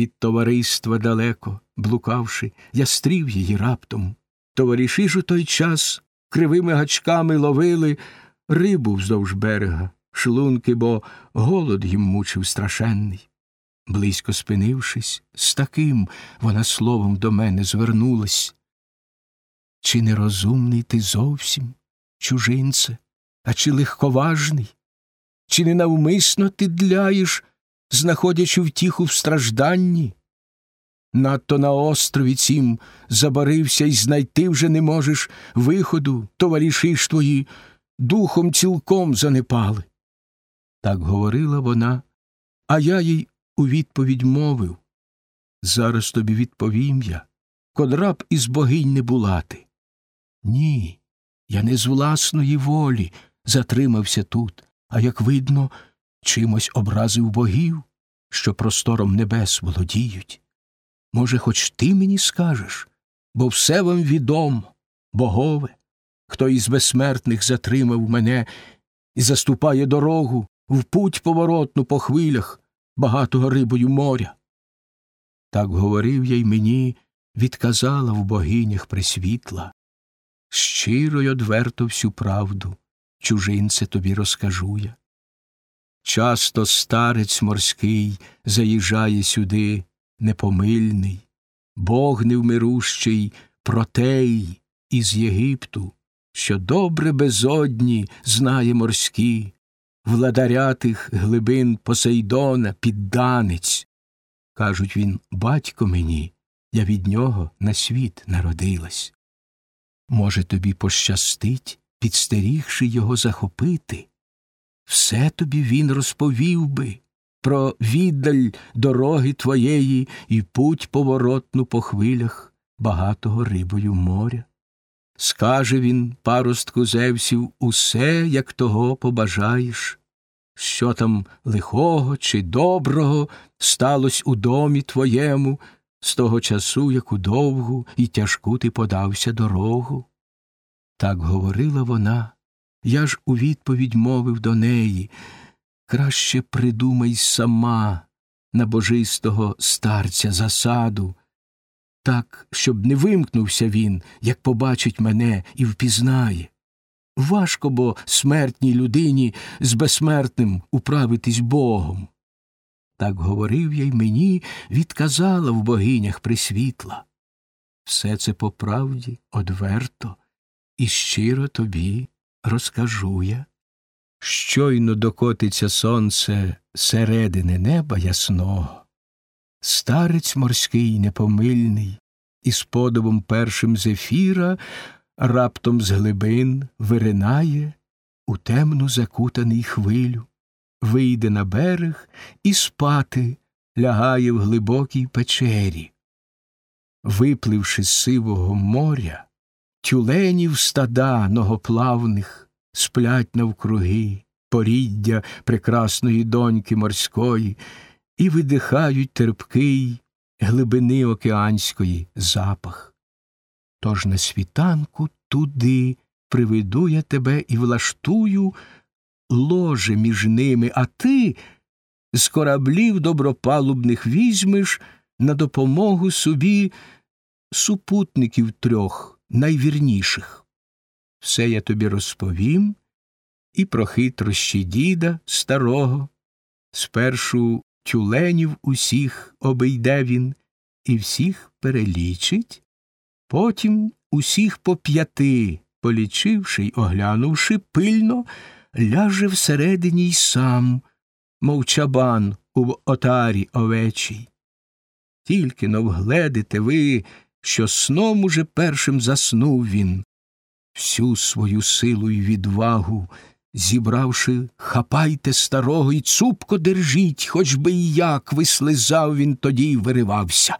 від товариства далеко, блукавши, я стрів її раптом. Товариші ж у той час кривими гачками ловили рибу вздовж берега, шлунки, бо голод їм мучив страшенний. Близько спинившись, з таким вона словом до мене звернулась. Чи нерозумний ти зовсім, чужинце, а чи легковажний? Чи ненавмисно ти дляєш, знаходячи втіху в стражданні? Надто на острові цім забарився і знайти вже не можеш виходу, товариші ж твої духом цілком занепали. Так говорила вона, а я їй у відповідь мовив Зараз тобі відповім я, кодра б із богинь не була ти. Ні, я не з власної волі затримався тут, а як видно, чимось образив богів, що простором небес володіють. Може, хоч ти мені скажеш, бо все вам відомо, богове, хто із безсмертних затримав мене і заступає дорогу в путь поворотну по хвилях багатого рибою моря. Так говорив я й мені, відказала в богинях присвітла. Щиро й одверто всю правду, чужинце тобі розкажу я. Часто старець морський заїжджає сюди непомильний, Бог невмирущий, протей із Єгипту, що добре безодні знає морські, владаря тих глибин Посейдона, підданець. Кажуть він, батько мені, я від нього на світ народилась. Може, тобі пощастить, підстерігши його захопити. Все тобі він розповів би про віддаль дороги твоєї і путь поворотну по хвилях багатого рибою моря. Скаже він, паростку Зевсів, усе, як того побажаєш, що там лихого чи доброго сталось у домі твоєму, з того часу, яку довгу і тяжку ти подався дорогу. Так говорила вона, я ж у відповідь мовив до неї краще придумай сама на божистого старця засаду, так, щоб не вимкнувся він, як побачить мене і впізнає. Важко бо смертній людині з безсмертним управитись Богом. Так говорив я й мені, відказала в богинях присвітла. Все це по правді одверто і щиро тобі розкажу я. Щойно докотиться сонце середини неба ясного, старець морський непомильний, із подобом першим зефіра раптом з глибин виринає у темну закутаний хвилю, вийде на берег і спати лягає в глибокій печері. Випливши з сивого моря, тюленів стада ногоплавних сплять навкруги поріддя прекрасної доньки морської і видихають терпкий глибини океанської запах. Тож на світанку туди приведу я тебе і влаштую ложе між ними, а ти з кораблів добропалубних візьмеш на допомогу собі супутників трьох найвірніших. Все я тобі розповім і про хитрощі діда старого. Спершу тюленів усіх обійде він і всіх перелічить, потім усіх по п'яти, полічивши й оглянувши пильно, ляже всередині й сам, мов чабан у отарі овечій. Тільки но вгледите ви, що сном уже першим заснув він, всю свою силу й відвагу, зібравши, хапайте старого й цупко держіть, хоч би і як вислизав він тоді й виривався.